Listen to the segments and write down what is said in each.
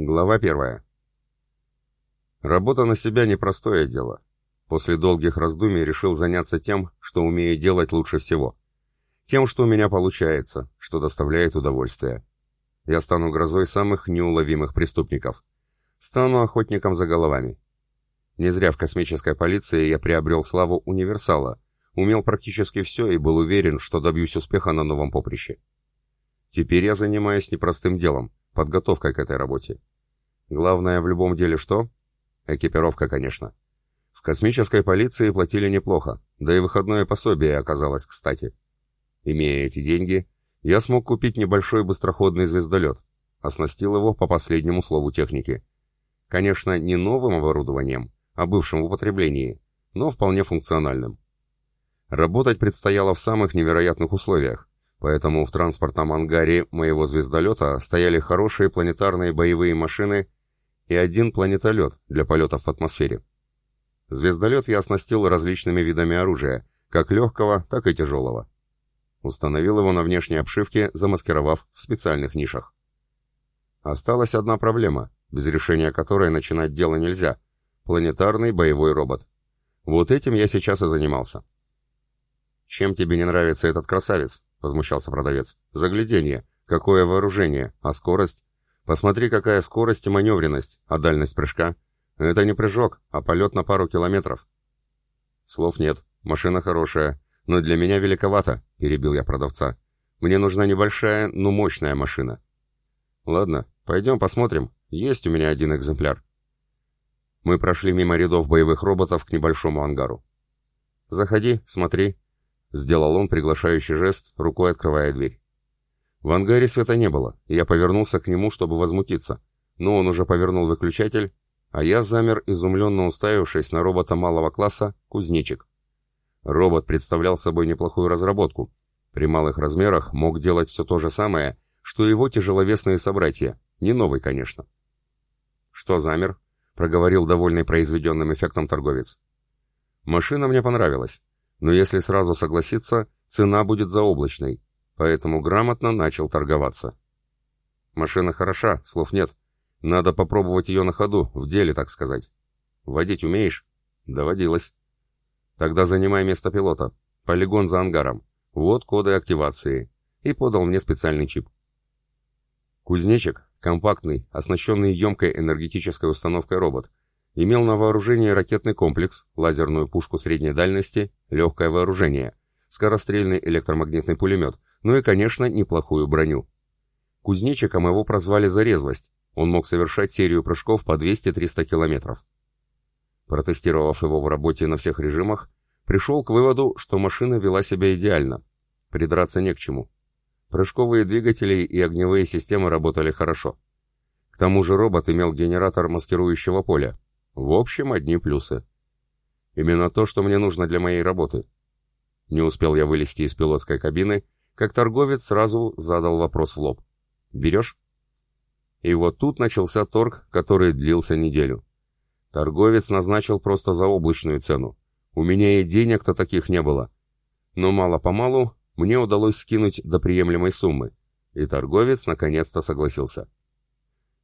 Глава первая. Работа на себя непростое дело. После долгих раздумий решил заняться тем, что умею делать лучше всего. Тем, что у меня получается, что доставляет удовольствие. Я стану грозой самых неуловимых преступников. Стану охотником за головами. Не зря в космической полиции я приобрел славу универсала, умел практически все и был уверен, что добьюсь успеха на новом поприще. Теперь я занимаюсь непростым делом, подготовкой к этой работе. Главное в любом деле что? Экипировка, конечно. В космической полиции платили неплохо, да и выходное пособие оказалось кстати. Имея эти деньги, я смог купить небольшой быстроходный звездолет, оснастил его по последнему слову техники. Конечно, не новым оборудованием, а бывшим в употреблении, но вполне функциональным. Работать предстояло в самых невероятных условиях, поэтому в транспортном ангаре моего звездолета стояли хорошие планетарные боевые машины и один планетолет для полетов в атмосфере. Звездолет я оснастил различными видами оружия, как легкого, так и тяжелого. Установил его на внешней обшивке, замаскировав в специальных нишах. Осталась одна проблема, без решения которой начинать дело нельзя. Планетарный боевой робот. Вот этим я сейчас и занимался. «Чем тебе не нравится этот красавец?» — возмущался продавец. «Загляденье. Какое вооружение? А скорость? Посмотри, какая скорость и маневренность, а дальность прыжка. Это не прыжок, а полет на пару километров». «Слов нет. Машина хорошая. «Но для меня великовато», — перебил я продавца. «Мне нужна небольшая, но мощная машина». «Ладно, пойдем посмотрим. Есть у меня один экземпляр». Мы прошли мимо рядов боевых роботов к небольшому ангару. «Заходи, смотри», — сделал он приглашающий жест, рукой открывая дверь. В ангаре света не было, и я повернулся к нему, чтобы возмутиться, но он уже повернул выключатель, а я замер, изумленно уставившись на робота малого класса «Кузнечик». Робот представлял собой неплохую разработку. При малых размерах мог делать все то же самое, что его тяжеловесные собратья. Не новый, конечно. «Что замер?» — проговорил довольный произведенным эффектом торговец. «Машина мне понравилась, но если сразу согласиться, цена будет заоблачной, поэтому грамотно начал торговаться». «Машина хороша, слов нет. Надо попробовать ее на ходу, в деле, так сказать. Водить умеешь?» «Доводилось». Тогда занимай место пилота. Полигон за ангаром. Вот коды активации. И подал мне специальный чип. Кузнечик, компактный, оснащенный емкой энергетической установкой робот, имел на вооружении ракетный комплекс, лазерную пушку средней дальности, легкое вооружение, скорострельный электромагнитный пулемет, ну и, конечно, неплохую броню. Кузнечиком его прозвали за резвость, он мог совершать серию прыжков по 200-300 километров. Протестировав его в работе на всех режимах, пришел к выводу, что машина вела себя идеально. Придраться не к чему. Прыжковые двигатели и огневые системы работали хорошо. К тому же робот имел генератор маскирующего поля. В общем, одни плюсы. Именно то, что мне нужно для моей работы. Не успел я вылезти из пилотской кабины, как торговец сразу задал вопрос в лоб. «Берешь?» И вот тут начался торг, который длился неделю. Торговец назначил просто заоблачную цену. У меня и денег-то таких не было. Но мало-помалу мне удалось скинуть до приемлемой суммы, и торговец наконец-то согласился.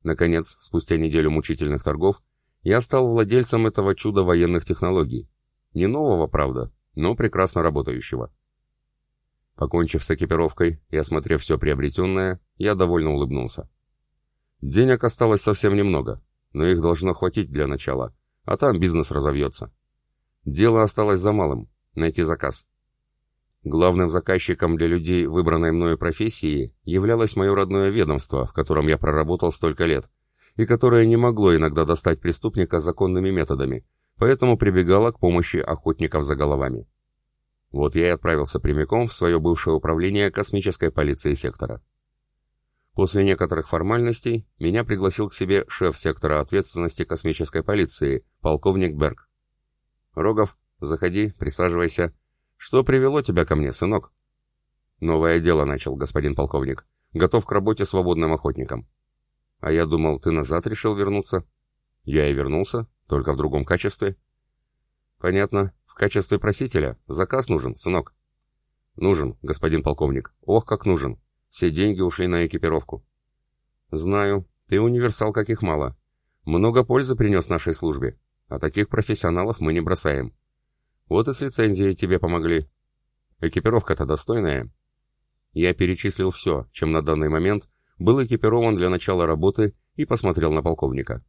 Наконец, спустя неделю мучительных торгов, я стал владельцем этого чуда военных технологий. Не нового, правда, но прекрасно работающего. Покончив с экипировкой и осмотрев все приобретенное, я довольно улыбнулся. Денег осталось совсем немного, но их должно хватить для начала, а там бизнес разовьется. Дело осталось за малым — найти заказ. Главным заказчиком для людей выбранной мною профессии являлось мое родное ведомство, в котором я проработал столько лет, и которое не могло иногда достать преступника законными методами, поэтому прибегало к помощи охотников за головами. Вот я и отправился прямиком в свое бывшее управление космической полиции сектора. После некоторых формальностей меня пригласил к себе шеф сектора ответственности космической полиции, полковник Берг. «Рогов, заходи, присаживайся. Что привело тебя ко мне, сынок?» «Новое дело начал, господин полковник. Готов к работе свободным охотником». «А я думал, ты назад решил вернуться?» «Я и вернулся, только в другом качестве». «Понятно. В качестве просителя. Заказ нужен, сынок». «Нужен, господин полковник. Ох, как нужен. Все деньги ушли на экипировку. Знаю, Ты универсал, каких мало. Много пользы принес нашей службе, а таких профессионалов мы не бросаем. Вот и с лицензией тебе помогли. Экипировка-то достойная. Я перечислил все, чем на данный момент был экипирован для начала работы и посмотрел на полковника.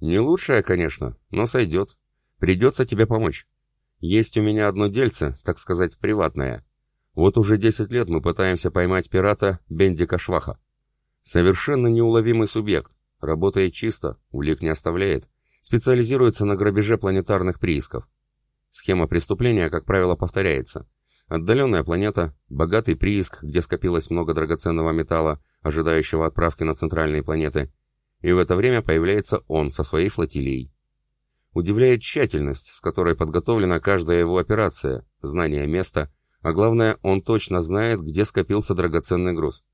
Не лучшая, конечно, но сойдет. Придется тебе помочь. Есть у меня одно дельце, так сказать, приватное. Вот уже 10 лет мы пытаемся поймать пирата Бендика Шваха. Совершенно неуловимый субъект, работает чисто, улик не оставляет, специализируется на грабеже планетарных приисков. Схема преступления, как правило, повторяется. Отдаленная планета, богатый прииск, где скопилось много драгоценного металла, ожидающего отправки на центральные планеты, и в это время появляется он со своей флотилией. Удивляет тщательность, с которой подготовлена каждая его операция, знание места, а главное, он точно знает, где скопился драгоценный груз.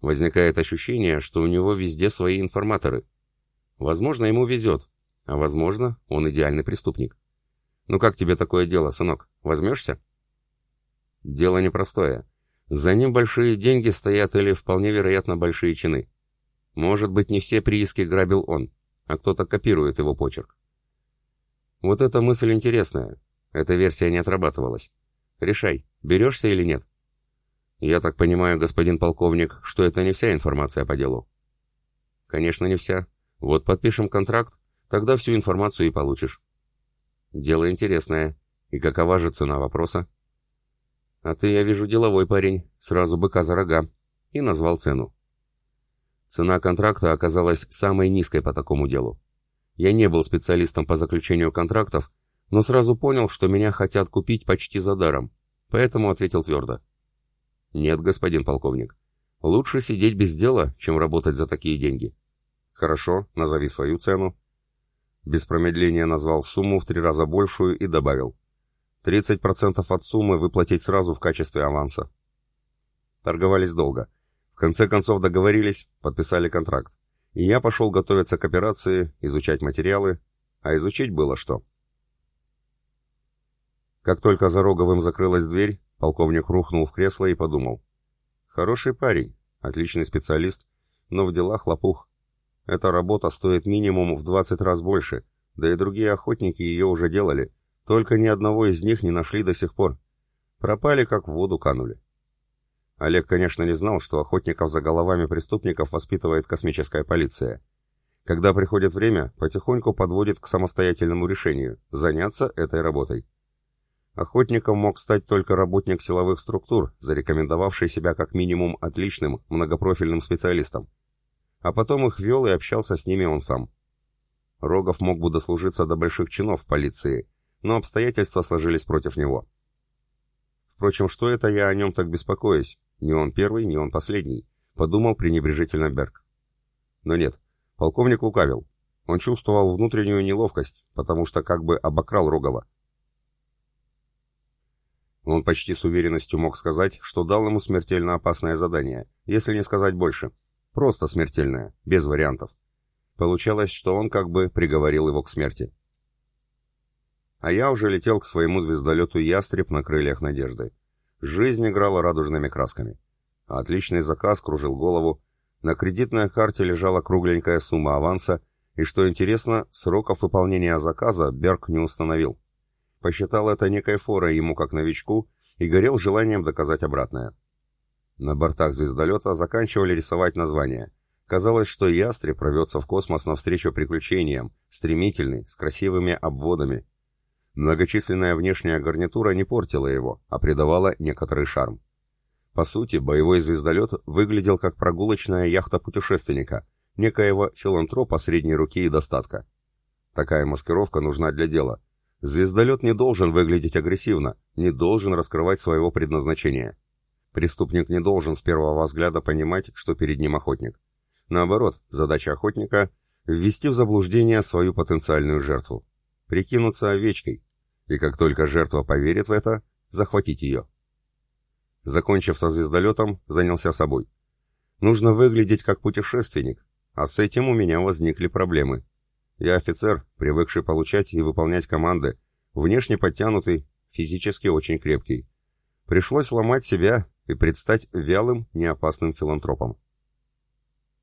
Возникает ощущение, что у него везде свои информаторы. Возможно, ему везет, а возможно, он идеальный преступник. Ну как тебе такое дело, сынок? Возьмешься? Дело непростое. За ним большие деньги стоят или вполне вероятно большие чины. Может быть, не все прииски грабил он, а кто-то копирует его почерк. Вот эта мысль интересная. Эта версия не отрабатывалась. Решай, берешься или нет. Я так понимаю, господин полковник, что это не вся информация по делу. Конечно, не вся. Вот подпишем контракт, тогда всю информацию и получишь. Дело интересное. И какова же цена вопроса? А ты, я вижу, деловой парень. Сразу быка за рога. И назвал цену. Цена контракта оказалась самой низкой по такому делу. Я не был специалистом по заключению контрактов, но сразу понял, что меня хотят купить почти за даром, поэтому ответил твердо. «Нет, господин полковник, лучше сидеть без дела, чем работать за такие деньги». «Хорошо, назови свою цену». Без промедления назвал сумму в три раза большую и добавил. «30% от суммы выплатить сразу в качестве аванса». Торговались долго. В конце концов договорились, подписали контракт и я пошел готовиться к операции, изучать материалы, а изучить было что. Как только за Роговым закрылась дверь, полковник рухнул в кресло и подумал. Хороший парень, отличный специалист, но в делах лопух. Эта работа стоит минимум в 20 раз больше, да и другие охотники ее уже делали, только ни одного из них не нашли до сих пор. Пропали, как в воду канули. Олег, конечно, не знал, что охотников за головами преступников воспитывает космическая полиция. Когда приходит время, потихоньку подводит к самостоятельному решению – заняться этой работой. Охотником мог стать только работник силовых структур, зарекомендовавший себя как минимум отличным, многопрофильным специалистом. А потом их вел и общался с ними он сам. Рогов мог бы дослужиться до больших чинов полиции, но обстоятельства сложились против него. Впрочем, что это я о нем так беспокоюсь? Не он первый, не он последний, подумал пренебрежительно Берг. Но нет, полковник лукавил. Он чувствовал внутреннюю неловкость, потому что как бы обокрал Рогова. Он почти с уверенностью мог сказать, что дал ему смертельно опасное задание, если не сказать больше. Просто смертельное, без вариантов. Получалось, что он как бы приговорил его к смерти. А я уже летел к своему звездолету «Ястреб» на крыльях надежды. Жизнь играла радужными красками. Отличный заказ кружил голову. На кредитной карте лежала кругленькая сумма аванса, и, что интересно, сроков выполнения заказа Берг не установил. Посчитал это некой форой ему как новичку и горел желанием доказать обратное. На бортах звездолета заканчивали рисовать названия. Казалось, что ястреб рвется в космос навстречу приключениям, стремительный, с красивыми обводами, Многочисленная внешняя гарнитура не портила его, а придавала некоторый шарм. По сути, боевой звездолет выглядел как прогулочная яхта путешественника, некоего филантропа средней руки и достатка. Такая маскировка нужна для дела. Звездолет не должен выглядеть агрессивно, не должен раскрывать своего предназначения. Преступник не должен с первого взгляда понимать, что перед ним охотник. Наоборот, задача охотника – ввести в заблуждение свою потенциальную жертву прикинуться овечкой, и как только жертва поверит в это, захватить ее. Закончив со звездолетом, занялся собой. Нужно выглядеть как путешественник, а с этим у меня возникли проблемы. Я офицер, привыкший получать и выполнять команды, внешне подтянутый, физически очень крепкий. Пришлось ломать себя и предстать вялым, неопасным филантропом.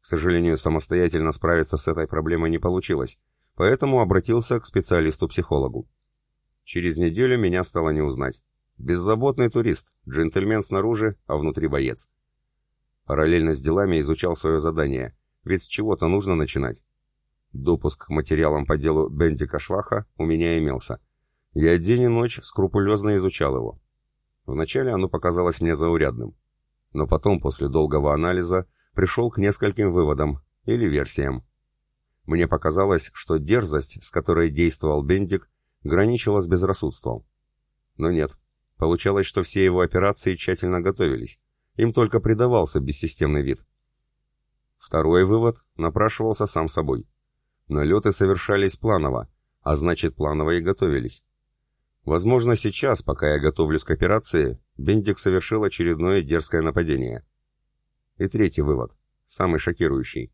сожалению, самостоятельно справиться с этой проблемой не получилось, поэтому обратился к специалисту-психологу. Через неделю меня стало не узнать. Беззаботный турист, джентльмен снаружи, а внутри боец. Параллельно с делами изучал свое задание, ведь с чего-то нужно начинать. Допуск к материалам по делу Бендика Шваха у меня имелся. Я день и ночь скрупулезно изучал его. Вначале оно показалось мне заурядным, но потом, после долгого анализа, пришел к нескольким выводам или версиям. Мне показалось, что дерзость, с которой действовал Бендик, граничила с безрассудством. Но нет, получалось, что все его операции тщательно готовились, им только придавался бессистемный вид. Второй вывод напрашивался сам собой. Налеты совершались планово, а значит планово и готовились. Возможно, сейчас, пока я готовлюсь к операции, Бендик совершил очередное дерзкое нападение. И третий вывод, самый шокирующий.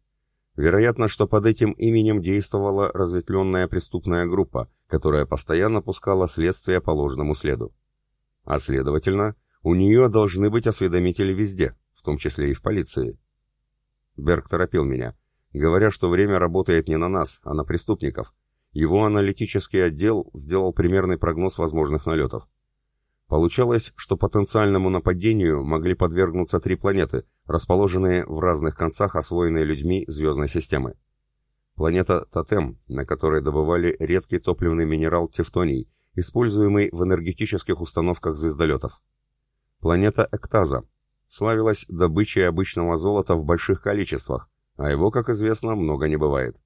Вероятно, что под этим именем действовала разветвленная преступная группа, которая постоянно пускала следствие по ложному следу. А следовательно, у нее должны быть осведомители везде, в том числе и в полиции. Берг торопил меня, говоря, что время работает не на нас, а на преступников. Его аналитический отдел сделал примерный прогноз возможных налетов. Получалось, что потенциальному нападению могли подвергнуться три планеты, расположенные в разных концах освоенной людьми звездной системы. Планета Тотем, на которой добывали редкий топливный минерал тевтоний, используемый в энергетических установках звездолетов. Планета Эктаза славилась добычей обычного золота в больших количествах, а его, как известно, много не бывает.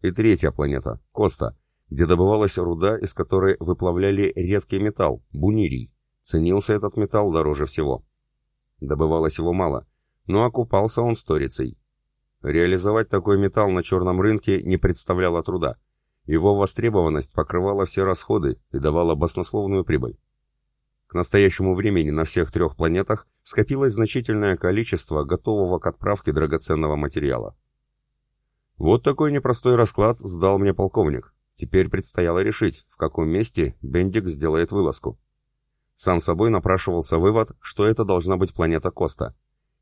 И третья планета, Коста, где добывалась руда, из которой выплавляли редкий металл, бунирий. Ценился этот металл дороже всего. Добывалось его мало, но окупался он сторицей. Реализовать такой металл на черном рынке не представляло труда. Его востребованность покрывала все расходы и давала баснословную прибыль. К настоящему времени на всех трех планетах скопилось значительное количество готового к отправке драгоценного материала. Вот такой непростой расклад сдал мне полковник. Теперь предстояло решить, в каком месте Бендик сделает вылазку. Сам собой напрашивался вывод, что это должна быть планета Коста.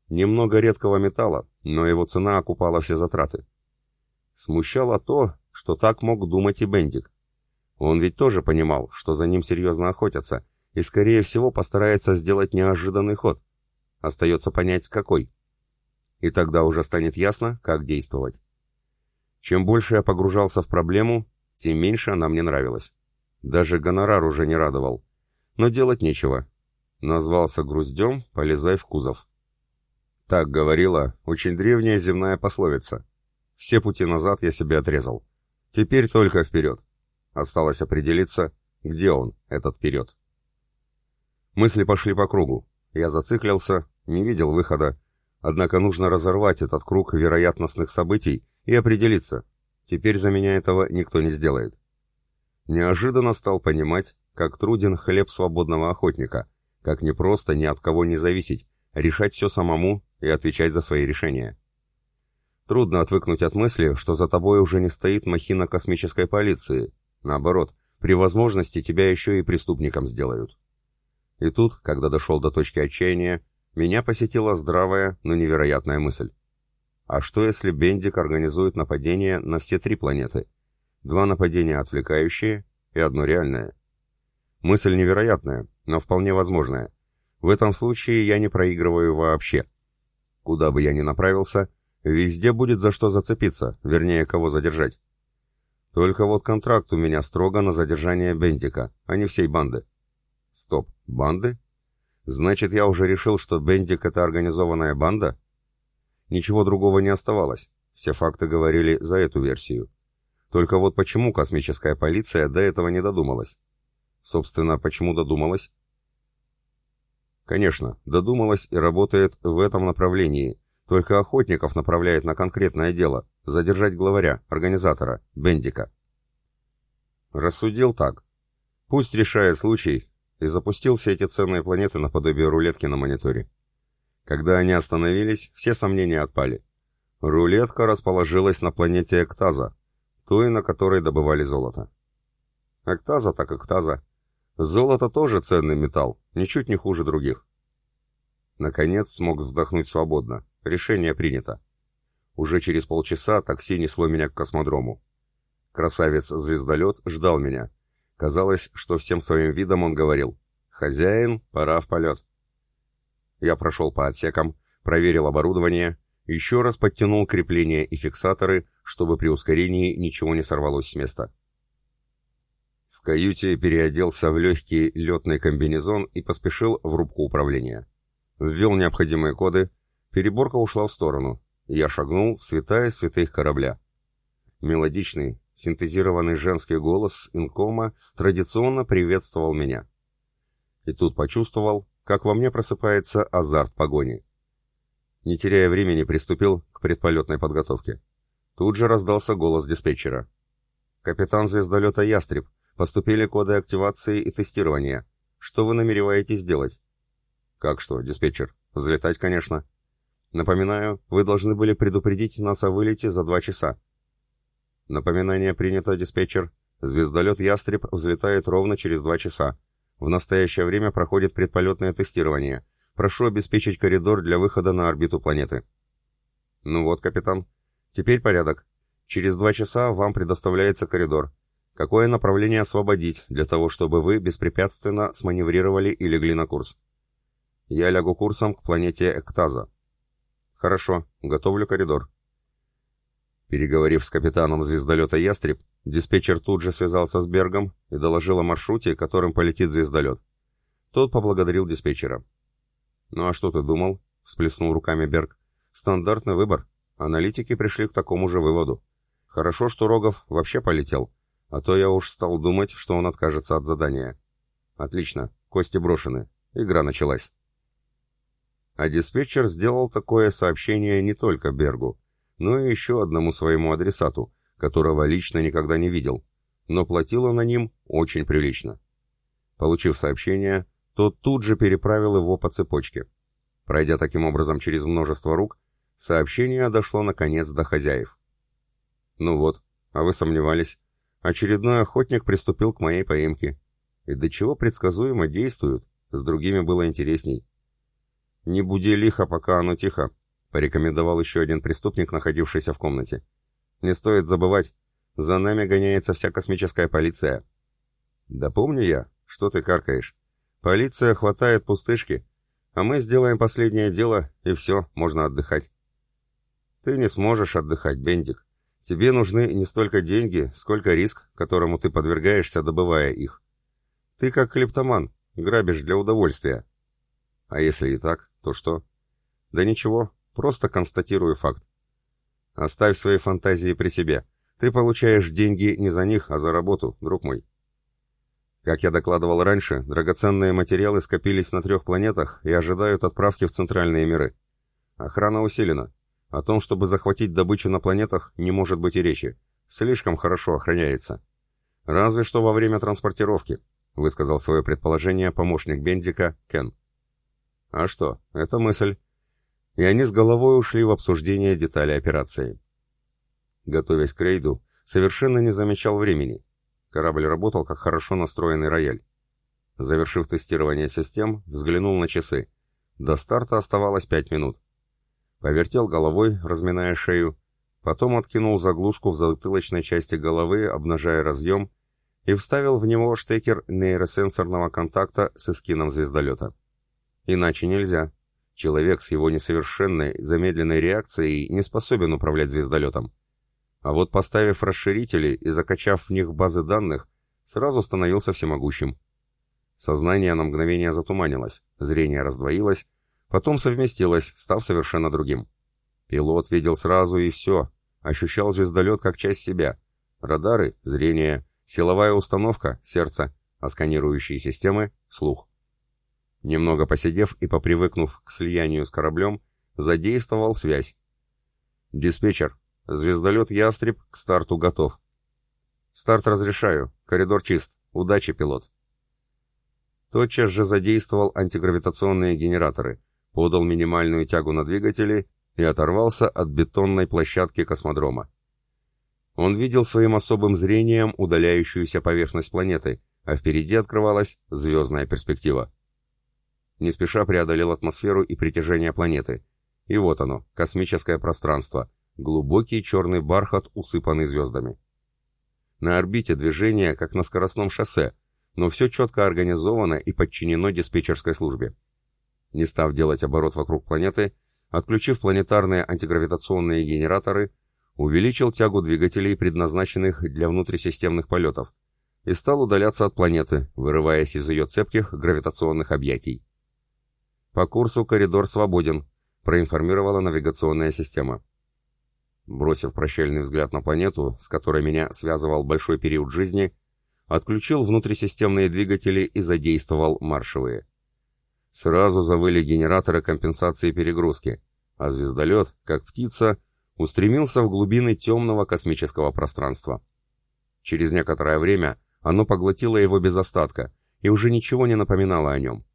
Немного редкого металла, но его цена окупала все затраты. Смущало то, что так мог думать и Бендик. Он ведь тоже понимал, что за ним серьезно охотятся, и, скорее всего, постарается сделать неожиданный ход. Остается понять, какой. И тогда уже станет ясно, как действовать. Чем больше я погружался в проблему, тем меньше она мне нравилась. Даже гонорар уже не радовал. Но делать нечего. Назвался груздем, полезай в кузов. Так говорила очень древняя земная пословица. Все пути назад я себе отрезал. Теперь только вперед. Осталось определиться, где он, этот вперед. Мысли пошли по кругу. Я зациклился, не видел выхода. Однако нужно разорвать этот круг вероятностных событий и определиться, Теперь за меня этого никто не сделает. Неожиданно стал понимать, как труден хлеб свободного охотника, как непросто ни от кого не зависеть, решать все самому и отвечать за свои решения. Трудно отвыкнуть от мысли, что за тобой уже не стоит махина космической полиции. Наоборот, при возможности тебя еще и преступником сделают. И тут, когда дошел до точки отчаяния, меня посетила здравая, но невероятная мысль. А что если Бендик организует нападение на все три планеты? Два нападения отвлекающие и одно реальное. Мысль невероятная, но вполне возможная. В этом случае я не проигрываю вообще. Куда бы я ни направился, везде будет за что зацепиться, вернее, кого задержать. Только вот контракт у меня строго на задержание Бендика, а не всей банды. Стоп, банды? Значит, я уже решил, что Бендик — это организованная банда? Ничего другого не оставалось. Все факты говорили за эту версию. Только вот почему космическая полиция до этого не додумалась? Собственно, почему додумалась? Конечно, додумалась и работает в этом направлении. Только охотников направляет на конкретное дело – задержать главаря, организатора, Бендика. Рассудил так. Пусть решает случай, и запустил все эти ценные планеты наподобие рулетки на мониторе. Когда они остановились, все сомнения отпали. Рулетка расположилась на планете Эктаза, той, на которой добывали золото. Эктаза так Эктаза. Золото тоже ценный металл, ничуть не хуже других. Наконец смог вздохнуть свободно. Решение принято. Уже через полчаса такси несло меня к космодрому. Красавец-звездолет ждал меня. Казалось, что всем своим видом он говорил «Хозяин, пора в полет». Я прошел по отсекам, проверил оборудование, еще раз подтянул крепления и фиксаторы, чтобы при ускорении ничего не сорвалось с места. В каюте переоделся в легкий летный комбинезон и поспешил в рубку управления. Ввел необходимые коды, переборка ушла в сторону. Я шагнул в святая святых корабля. Мелодичный, синтезированный женский голос инкома традиционно приветствовал меня. И тут почувствовал, как во мне просыпается азарт погони. Не теряя времени, приступил к предполетной подготовке. Тут же раздался голос диспетчера. «Капитан звездолета «Ястреб», поступили коды активации и тестирования. Что вы намереваетесь делать?» «Как что, диспетчер? Взлетать, конечно». «Напоминаю, вы должны были предупредить нас о вылете за два часа». «Напоминание принято, диспетчер. Звездолет «Ястреб» взлетает ровно через два часа. В настоящее время проходит предполетное тестирование. Прошу обеспечить коридор для выхода на орбиту планеты». «Ну вот, капитан. Теперь порядок. Через два часа вам предоставляется коридор. Какое направление освободить, для того, чтобы вы беспрепятственно сманеврировали и легли на курс?» «Я лягу курсом к планете Эктаза». «Хорошо. Готовлю коридор». Переговорив с капитаном звездолета «Ястреб», диспетчер тут же связался с Бергом и доложил о маршруте, которым полетит звездолет. Тот поблагодарил диспетчера. «Ну а что ты думал?» — всплеснул руками Берг. «Стандартный выбор. Аналитики пришли к такому же выводу. Хорошо, что Рогов вообще полетел, а то я уж стал думать, что он откажется от задания. Отлично, кости брошены. Игра началась». А диспетчер сделал такое сообщение не только Бергу, но и еще одному своему адресату, которого лично никогда не видел, но платил он на ним очень прилично. Получив сообщение, тот тут же переправил его по цепочке. Пройдя таким образом через множество рук, сообщение дошло наконец до хозяев. Ну вот, а вы сомневались. Очередной охотник приступил к моей поимке. И до чего предсказуемо действуют, с другими было интересней. «Не буди лихо, пока оно тихо», — порекомендовал еще один преступник, находившийся в комнате. «Не стоит забывать, за нами гоняется вся космическая полиция». «Да помню я, что ты каркаешь. Полиция хватает пустышки, а мы сделаем последнее дело, и все, можно отдыхать. Ты не сможешь отдыхать, Бендик. Тебе нужны не столько деньги, сколько риск, которому ты подвергаешься, добывая их. Ты как клептоман, грабишь для удовольствия. А если и так, то что? Да ничего, просто констатирую факт. Оставь свои фантазии при себе. Ты получаешь деньги не за них, а за работу, друг мой. Как я докладывал раньше, драгоценные материалы скопились на трех планетах и ожидают отправки в центральные миры. Охрана усилена. О том, чтобы захватить добычу на планетах, не может быть и речи. Слишком хорошо охраняется. Разве что во время транспортировки, высказал свое предположение помощник Бендика Кен. А что, это мысль. И они с головой ушли в обсуждение деталей операции. Готовясь к рейду, совершенно не замечал времени. Корабль работал как хорошо настроенный рояль. Завершив тестирование систем, взглянул на часы. До старта оставалось пять минут. Повертел головой, разминая шею, потом откинул заглушку в затылочной части головы, обнажая разъем, и вставил в него штекер нейросенсорного контакта с эскином звездолета. Иначе нельзя. Человек с его несовершенной, замедленной реакцией не способен управлять звездолетом. А вот поставив расширители и закачав в них базы данных, сразу становился всемогущим. Сознание на мгновение затуманилось, зрение раздвоилось, потом совместилось, став совершенно другим. Пилот видел сразу и все, ощущал звездолет как часть себя. Радары — зрение, силовая установка — сердце, а сканирующие системы — слух. Немного посидев и попривыкнув к слиянию с кораблем, задействовал связь. «Диспетчер, Звездолет «Ястреб» к старту готов. Старт разрешаю. Коридор чист. Удачи, пилот. Тотчас же задействовал антигравитационные генераторы, подал минимальную тягу на двигатели и оторвался от бетонной площадки космодрома. Он видел своим особым зрением удаляющуюся поверхность планеты, а впереди открывалась звездная перспектива. Не спеша преодолел атмосферу и притяжение планеты. И вот оно, космическое пространство — глубокий черный бархат, усыпанный звездами. На орбите движение, как на скоростном шоссе, но все четко организовано и подчинено диспетчерской службе. Не став делать оборот вокруг планеты, отключив планетарные антигравитационные генераторы, увеличил тягу двигателей, предназначенных для внутрисистемных полетов, и стал удаляться от планеты, вырываясь из ее цепких гравитационных объятий. «По курсу коридор свободен», — проинформировала навигационная система. Бросив прощальный взгляд на планету, с которой меня связывал большой период жизни, отключил внутрисистемные двигатели и задействовал маршевые. Сразу завыли генераторы компенсации перегрузки, а звездолет, как птица, устремился в глубины темного космического пространства. Через некоторое время оно поглотило его без остатка и уже ничего не напоминало о нем.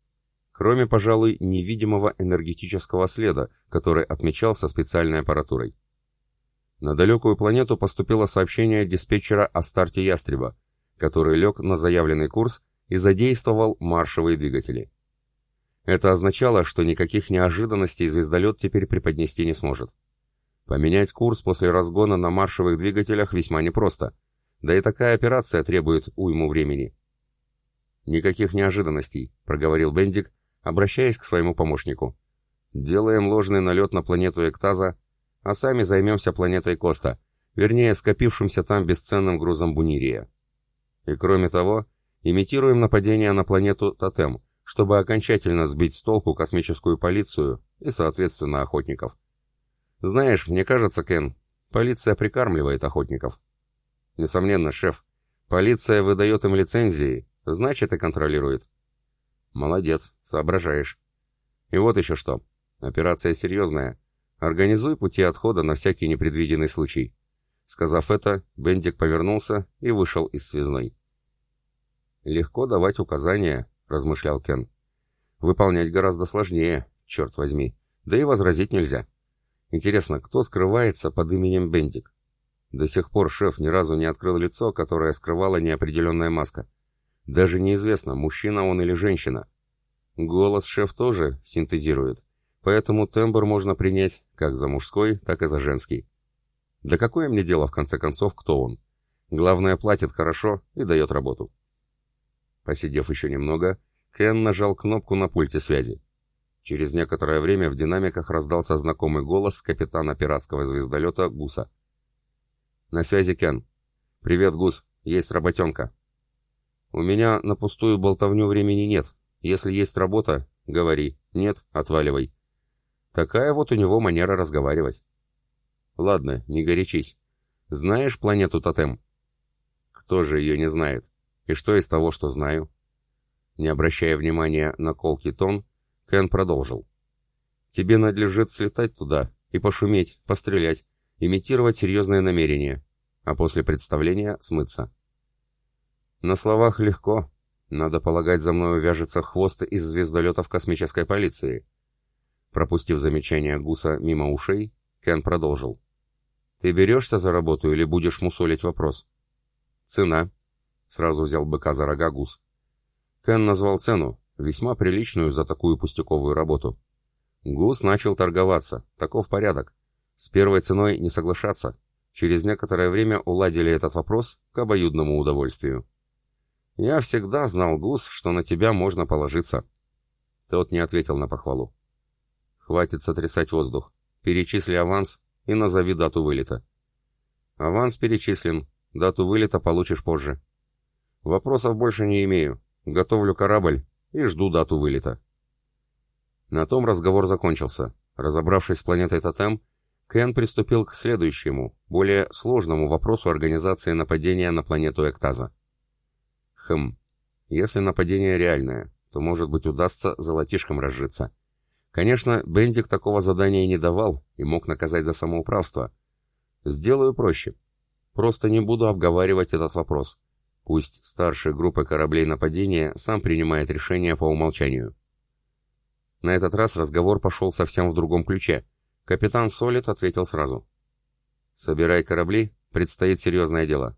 Кроме, пожалуй, невидимого энергетического следа, который отмечался специальной аппаратурой. На далекую планету поступило сообщение диспетчера о старте «Ястреба», который лег на заявленный курс и задействовал маршевые двигатели. Это означало, что никаких неожиданностей звездолет теперь преподнести не сможет. Поменять курс после разгона на маршевых двигателях весьма непросто, да и такая операция требует уйму времени. «Никаких неожиданностей», — проговорил Бендик, обращаясь к своему помощнику. «Делаем ложный налет на планету Эктаза а сами займемся планетой Коста, вернее, скопившимся там бесценным грузом Бунирия. И кроме того, имитируем нападение на планету Тотем, чтобы окончательно сбить с толку космическую полицию и, соответственно, охотников. Знаешь, мне кажется, Кен, полиция прикармливает охотников. Несомненно, шеф. Полиция выдает им лицензии, значит и контролирует. Молодец, соображаешь. И вот еще что. Операция серьезная, Организуй пути отхода на всякий непредвиденный случай. Сказав это, Бендик повернулся и вышел из связной. «Легко давать указания», — размышлял Кен. «Выполнять гораздо сложнее, черт возьми. Да и возразить нельзя. Интересно, кто скрывается под именем Бендик? До сих пор шеф ни разу не открыл лицо, которое скрывала неопределенная маска. Даже неизвестно, мужчина он или женщина. Голос шеф тоже синтезирует поэтому тембр можно принять как за мужской, так и за женский. Да какое мне дело, в конце концов, кто он? Главное, платит хорошо и дает работу. Посидев еще немного, Кен нажал кнопку на пульте связи. Через некоторое время в динамиках раздался знакомый голос капитана пиратского звездолета Гуса. «На связи Кен. Привет, Гус. Есть работенка». «У меня на пустую болтовню времени нет. Если есть работа, говори. Нет, отваливай. Такая вот у него манера разговаривать. Ладно, не горячись. Знаешь планету Тотем? Кто же ее не знает? И что из того, что знаю? Не обращая внимания на колкий тон, Кен продолжил. Тебе надлежит слетать туда и пошуметь, пострелять, имитировать серьезные намерения, а после представления смыться. На словах легко. Надо полагать, за мной вяжется хвост из звездолетов космической полиции. Пропустив замечание Гуса мимо ушей, Кен продолжил. «Ты берешься за работу или будешь мусолить вопрос?» «Цена», — сразу взял быка за рога Гус. Кен назвал цену, весьма приличную за такую пустяковую работу. Гус начал торговаться, таков порядок. С первой ценой не соглашаться. Через некоторое время уладили этот вопрос к обоюдному удовольствию. «Я всегда знал, Гус, что на тебя можно положиться». Тот не ответил на похвалу. Хватит сотрясать воздух. Перечисли аванс и назови дату вылета. Аванс перечислен. Дату вылета получишь позже. Вопросов больше не имею. Готовлю корабль и жду дату вылета. На том разговор закончился. Разобравшись с планетой Тотем, Кен приступил к следующему, более сложному вопросу организации нападения на планету Эктаза. Хм, если нападение реальное, то, может быть, удастся золотишком разжиться. Конечно, Бендик такого задания не давал и мог наказать за самоуправство. Сделаю проще. Просто не буду обговаривать этот вопрос. Пусть старший группы кораблей нападения сам принимает решение по умолчанию. На этот раз разговор пошел совсем в другом ключе. Капитан Солид ответил сразу. «Собирай корабли, предстоит серьезное дело».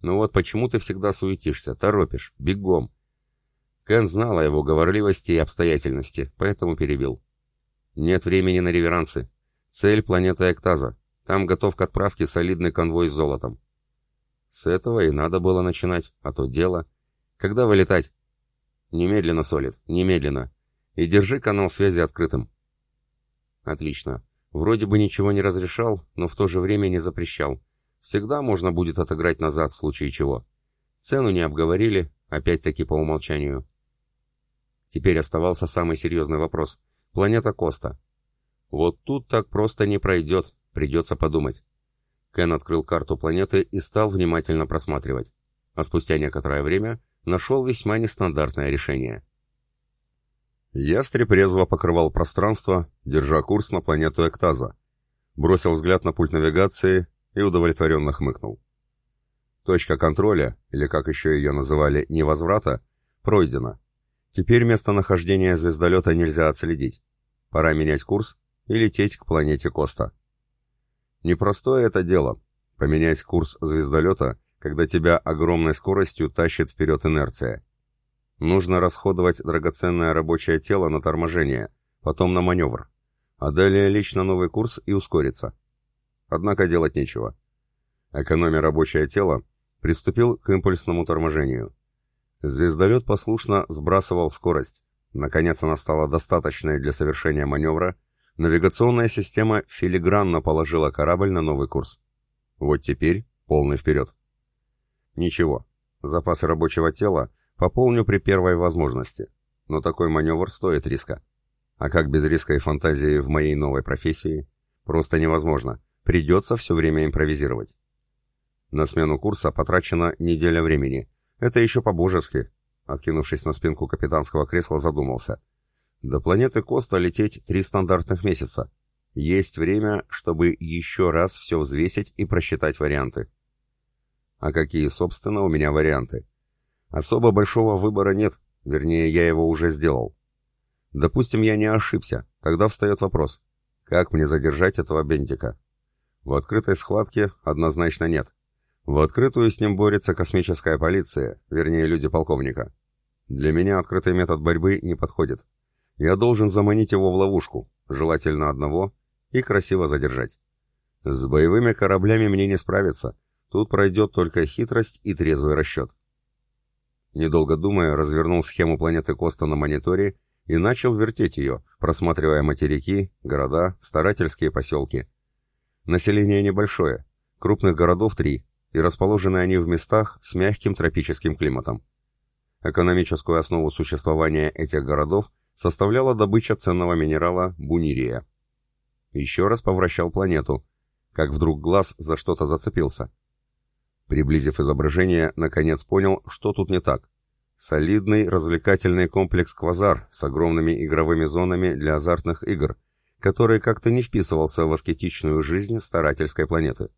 «Ну вот почему ты всегда суетишься, торопишь, бегом. Кен знал о его говорливости и обстоятельности, поэтому перебил. «Нет времени на реверансы. Цель — планета Эктаза. Там готов к отправке солидный конвой с золотом. С этого и надо было начинать, а то дело. Когда вылетать? Немедленно, Солид, немедленно. И держи канал связи открытым. Отлично. Вроде бы ничего не разрешал, но в то же время не запрещал. Всегда можно будет отыграть назад в случае чего. Цену не обговорили, опять-таки по умолчанию. Теперь оставался самый серьезный вопрос. Планета Коста. Вот тут так просто не пройдет, придется подумать. Кен открыл карту планеты и стал внимательно просматривать. А спустя некоторое время нашел весьма нестандартное решение. Ястреб резво покрывал пространство, держа курс на планету Эктаза. Бросил взгляд на пульт навигации и удовлетворенно хмыкнул. Точка контроля, или как еще ее называли, невозврата, пройдена. Теперь местонахождение звездолета нельзя отследить. Пора менять курс и лететь к планете Коста. Непростое это дело — поменять курс звездолета, когда тебя огромной скоростью тащит вперед инерция. Нужно расходовать драгоценное рабочее тело на торможение, потом на маневр, а далее лечь на новый курс и ускориться. Однако делать нечего. Экономя рабочее тело, приступил к импульсному торможению. Звездолет послушно сбрасывал скорость. Наконец она стала достаточной для совершения маневра, навигационная система филигранно положила корабль на новый курс. Вот теперь полный вперед. Ничего, запас рабочего тела Пополню при первой возможности. Но такой маневр стоит риска. А как без риска и фантазии в моей новой профессии? Просто невозможно. Придется все время импровизировать. На смену курса потрачена неделя времени. Это еще по-божески. Откинувшись на спинку капитанского кресла, задумался. До планеты Коста лететь три стандартных месяца. Есть время, чтобы еще раз все взвесить и просчитать варианты. А какие, собственно, у меня варианты? Особо большого выбора нет, вернее, я его уже сделал. Допустим, я не ошибся, тогда встает вопрос, как мне задержать этого бентика? В открытой схватке однозначно нет. В открытую с ним борется космическая полиция, вернее, люди полковника. Для меня открытый метод борьбы не подходит. Я должен заманить его в ловушку, желательно одного, и красиво задержать. С боевыми кораблями мне не справиться, тут пройдет только хитрость и трезвый расчет. Недолго думая, развернул схему планеты Коста на мониторе и начал вертеть ее, просматривая материки, города, старательские поселки. Население небольшое, крупных городов три, и расположены они в местах с мягким тропическим климатом. Экономическую основу существования этих городов составляла добыча ценного минерала бунирия. Еще раз повращал планету, как вдруг глаз за что-то зацепился. Приблизив изображение, наконец понял, что тут не так. Солидный развлекательный комплекс «Квазар» с огромными игровыми зонами для азартных игр, который как-то не вписывался в аскетичную жизнь старательской планеты.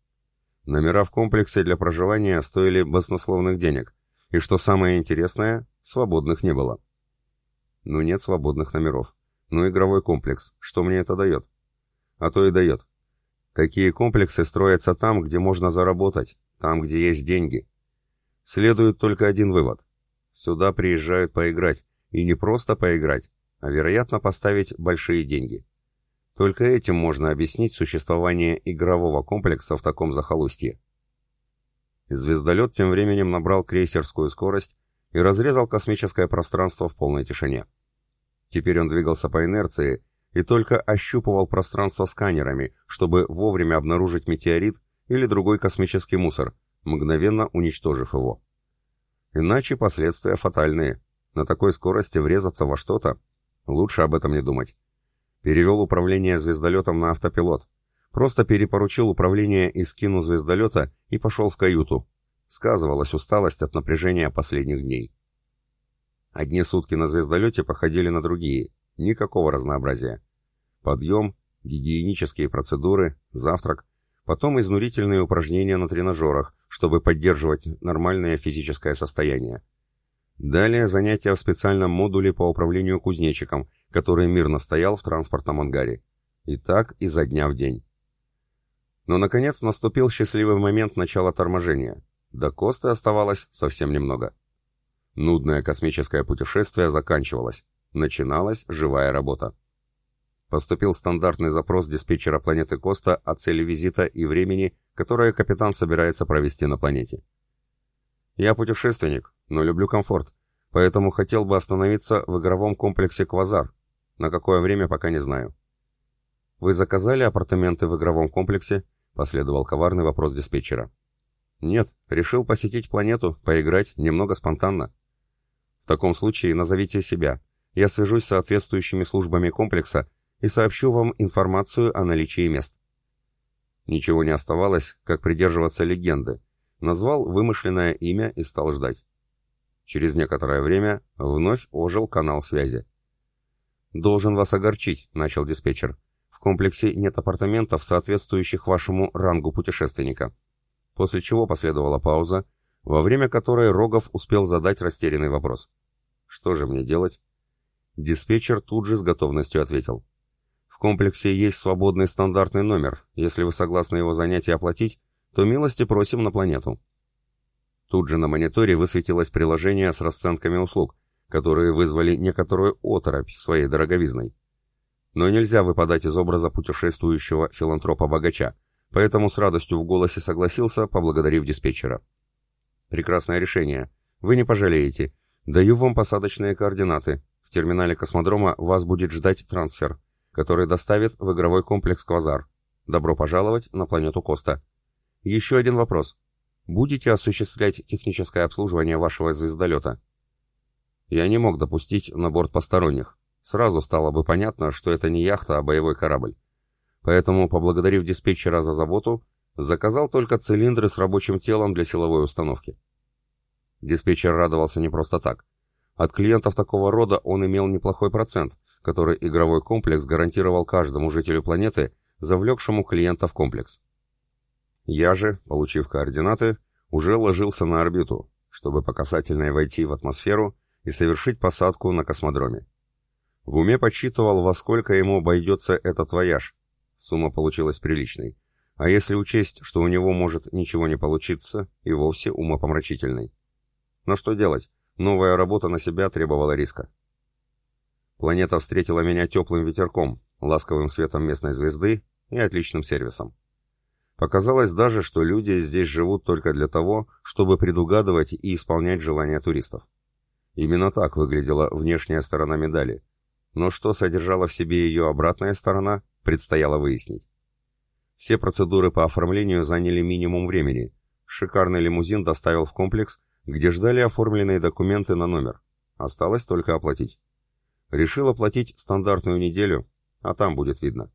Номера в комплексе для проживания стоили баснословных денег, и что самое интересное, свободных не было. Ну нет свободных номеров. Ну игровой комплекс, что мне это дает? А то и дает. Такие комплексы строятся там, где можно заработать, там, где есть деньги. Следует только один вывод. Сюда приезжают поиграть, и не просто поиграть, а, вероятно, поставить большие деньги. Только этим можно объяснить существование игрового комплекса в таком захолустье. Звездолет тем временем набрал крейсерскую скорость и разрезал космическое пространство в полной тишине. Теперь он двигался по инерции и только ощупывал пространство сканерами, чтобы вовремя обнаружить метеорит или другой космический мусор, мгновенно уничтожив его. Иначе последствия фатальные. На такой скорости врезаться во что-то лучше об этом не думать. Перевел управление звездолетом на автопилот. Просто перепоручил управление и скину звездолета и пошел в каюту. Сказывалась усталость от напряжения последних дней. Одни сутки на звездолете походили на другие. Никакого разнообразия. Подъем, гигиенические процедуры, завтрак, потом изнурительные упражнения на тренажерах, чтобы поддерживать нормальное физическое состояние. Далее занятия в специальном модуле по управлению кузнечиком, который мирно стоял в транспортном ангаре. И так изо дня в день. Но, наконец, наступил счастливый момент начала торможения. До Косты оставалось совсем немного. Нудное космическое путешествие заканчивалось. Начиналась живая работа. Поступил стандартный запрос диспетчера планеты Коста о цели визита и времени, которое капитан собирается провести на планете. Я путешественник, но люблю комфорт, поэтому хотел бы остановиться в игровом комплексе «Квазар». На какое время, пока не знаю. «Вы заказали апартаменты в игровом комплексе?» — последовал коварный вопрос диспетчера. «Нет, решил посетить планету, поиграть, немного спонтанно». «В таком случае назовите себя. Я свяжусь с соответствующими службами комплекса и сообщу вам информацию о наличии мест. Ничего не оставалось, как придерживаться легенды. Назвал вымышленное имя и стал ждать. Через некоторое время вновь ожил канал связи. «Должен вас огорчить», — начал диспетчер. «В комплексе нет апартаментов, соответствующих вашему рангу путешественника». После чего последовала пауза, во время которой Рогов успел задать растерянный вопрос. «Что же мне делать?» Диспетчер тут же с готовностью ответил комплексе есть свободный стандартный номер. Если вы согласны его занять и оплатить, то милости просим на планету. Тут же на мониторе высветилось приложение с расценками услуг, которые вызвали некоторую оторопь своей дороговизной. Но нельзя выпадать из образа путешествующего филантропа-богача, поэтому с радостью в голосе согласился, поблагодарив диспетчера. «Прекрасное решение. Вы не пожалеете. Даю вам посадочные координаты. В терминале космодрома вас будет ждать трансфер который доставит в игровой комплекс «Квазар». Добро пожаловать на планету Коста. Еще один вопрос. Будете осуществлять техническое обслуживание вашего звездолета? Я не мог допустить на борт посторонних. Сразу стало бы понятно, что это не яхта, а боевой корабль. Поэтому, поблагодарив диспетчера за заботу, заказал только цилиндры с рабочим телом для силовой установки. Диспетчер радовался не просто так. От клиентов такого рода он имел неплохой процент, который игровой комплекс гарантировал каждому жителю планеты, завлекшему клиента в комплекс. Я же, получив координаты, уже ложился на орбиту, чтобы по касательной войти в атмосферу и совершить посадку на космодроме. В уме подсчитывал, во сколько ему обойдется этот вояж. Сумма получилась приличной. А если учесть, что у него может ничего не получиться, и вовсе умопомрачительной. Но что делать? Новая работа на себя требовала риска. Планета встретила меня теплым ветерком, ласковым светом местной звезды и отличным сервисом. Показалось даже, что люди здесь живут только для того, чтобы предугадывать и исполнять желания туристов. Именно так выглядела внешняя сторона медали. Но что содержала в себе ее обратная сторона, предстояло выяснить. Все процедуры по оформлению заняли минимум времени. Шикарный лимузин доставил в комплекс, где ждали оформленные документы на номер. Осталось только оплатить. Решил оплатить стандартную неделю, а там будет видно.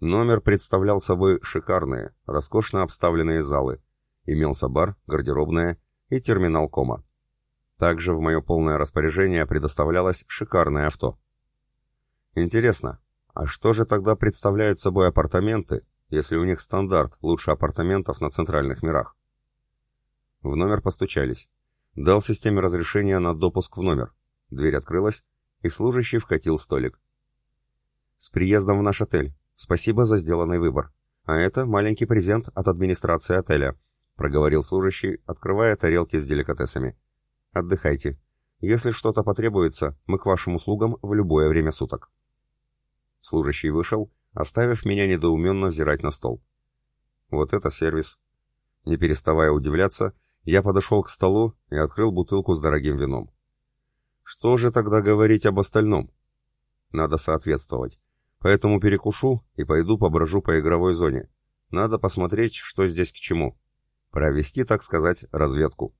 Номер представлял собой шикарные, роскошно обставленные залы. Имелся бар, гардеробная и терминал кома. Также в мое полное распоряжение предоставлялось шикарное авто. Интересно, а что же тогда представляют собой апартаменты, если у них стандарт лучше апартаментов на центральных мирах? В номер постучались. Дал системе разрешение на допуск в номер. Дверь открылась, и служащий вкатил столик. «С приездом в наш отель. Спасибо за сделанный выбор. А это маленький презент от администрации отеля», — проговорил служащий, открывая тарелки с деликатесами. «Отдыхайте. Если что-то потребуется, мы к вашим услугам в любое время суток». Служащий вышел, оставив меня недоуменно взирать на стол. Вот это сервис. Не переставая удивляться, я подошел к столу и открыл бутылку с дорогим вином. Что же тогда говорить об остальном? Надо соответствовать. Поэтому перекушу и пойду поброжу по игровой зоне. Надо посмотреть, что здесь к чему. Провести, так сказать, разведку.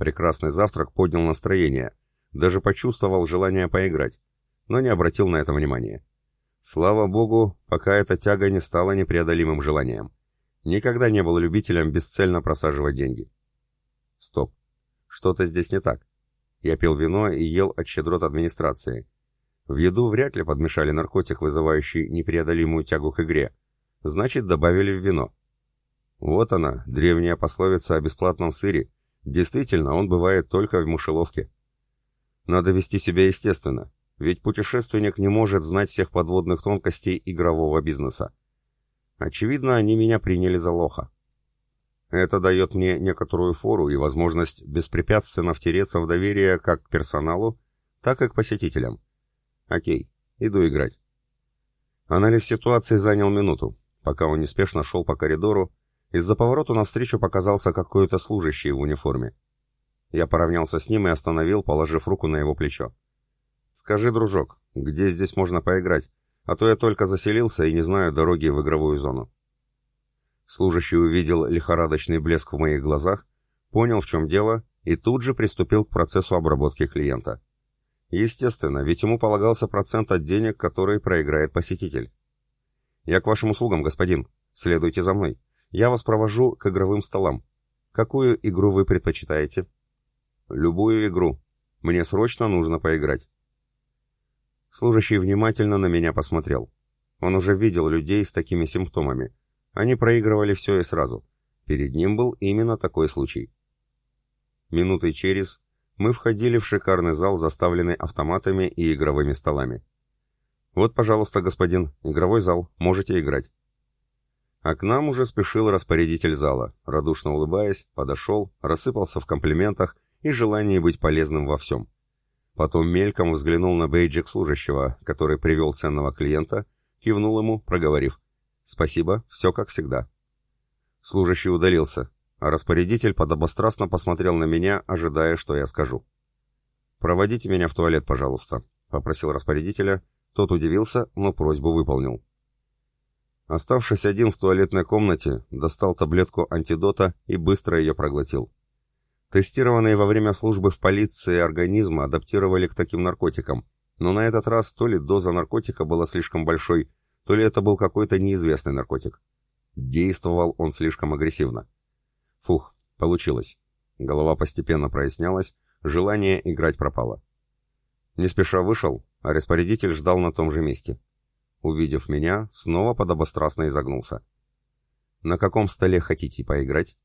Прекрасный завтрак поднял настроение. Даже почувствовал желание поиграть, но не обратил на это внимания. Слава богу, пока эта тяга не стала непреодолимым желанием. Никогда не был любителем бесцельно просаживать деньги. Стоп. Что-то здесь не так. Я пил вино и ел от щедрот администрации. В еду вряд ли подмешали наркотик, вызывающий непреодолимую тягу к игре. Значит, добавили в вино. Вот она, древняя пословица о бесплатном сыре. Действительно, он бывает только в мышеловке. Надо вести себя естественно, ведь путешественник не может знать всех подводных тонкостей игрового бизнеса. Очевидно, они меня приняли за лоха. Это дает мне некоторую фору и возможность беспрепятственно втереться в доверие как к персоналу, так и к посетителям. Окей, иду играть. Анализ ситуации занял минуту, пока он неспешно шел по коридору, из-за поворота навстречу показался какой-то служащий в униформе. Я поравнялся с ним и остановил, положив руку на его плечо. «Скажи, дружок, где здесь можно поиграть? А то я только заселился и не знаю дороги в игровую зону». Служащий увидел лихорадочный блеск в моих глазах, понял, в чем дело, и тут же приступил к процессу обработки клиента. Естественно, ведь ему полагался процент от денег, которые проиграет посетитель. «Я к вашим услугам, господин. Следуйте за мной. Я вас провожу к игровым столам. Какую игру вы предпочитаете?» «Любую игру. Мне срочно нужно поиграть». Служащий внимательно на меня посмотрел. Он уже видел людей с такими симптомами. Они проигрывали все и сразу. Перед ним был именно такой случай. Минутой через мы входили в шикарный зал, заставленный автоматами и игровыми столами. «Вот, пожалуйста, господин, игровой зал, можете играть». А к нам уже спешил распорядитель зала, радушно улыбаясь, подошел, рассыпался в комплиментах и желании быть полезным во всем. Потом мельком взглянул на бейджик служащего, который привел ценного клиента, кивнул ему, проговорив «Спасибо, все как всегда». Служащий удалился, а распорядитель подобострастно посмотрел на меня, ожидая, что я скажу. «Проводите меня в туалет, пожалуйста», — попросил распорядителя. Тот удивился, но просьбу выполнил. Оставшись один в туалетной комнате, достал таблетку антидота и быстро ее проглотил. Тестированные во время службы в полиции организмы адаптировали к таким наркотикам, но на этот раз то ли доза наркотика была слишком большой, то ли это был какой-то неизвестный наркотик. Действовал он слишком агрессивно. Фух, получилось. Голова постепенно прояснялась, желание играть пропало. Не спеша вышел, а распорядитель ждал на том же месте. Увидев меня, снова подобострастно изогнулся. «На каком столе хотите поиграть?»